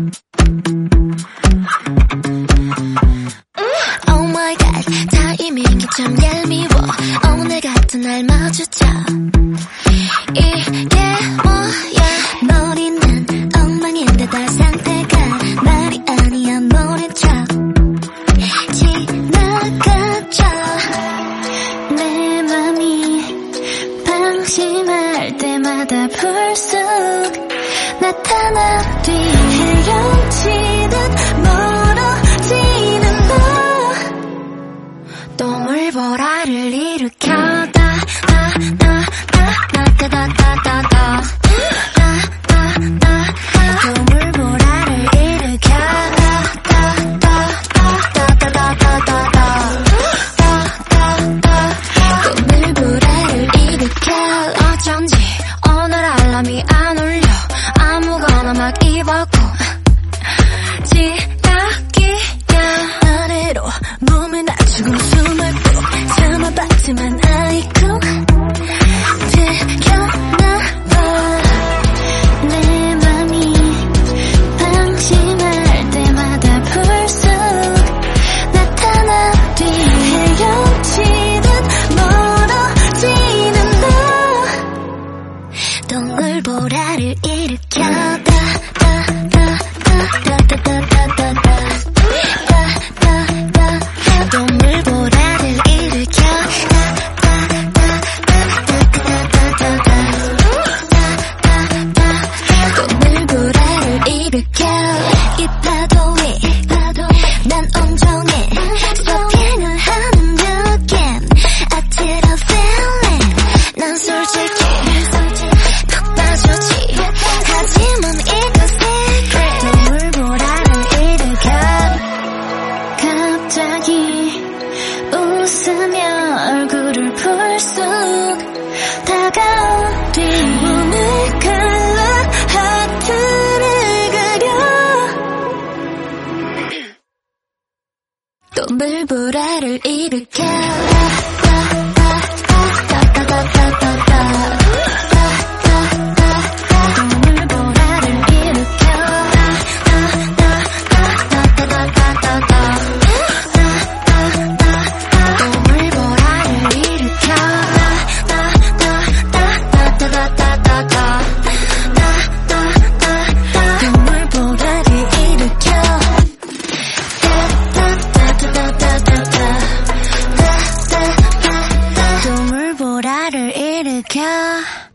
음, oh my god. 타이밍이 참 얄미워. 오늘 같은 날 마주쳐. 이게 뭐야? 머리는 엉망인데 다 상태가 말이 아니야. 모른 척 지나가죠 내 맘이 방심할 때마다 불쑥 나타나 뒤 사랑치듯 멀어지는 너또 물보라를 일으켜. 일으켜 이 파도 위 또 물보라를 일으켜. 家。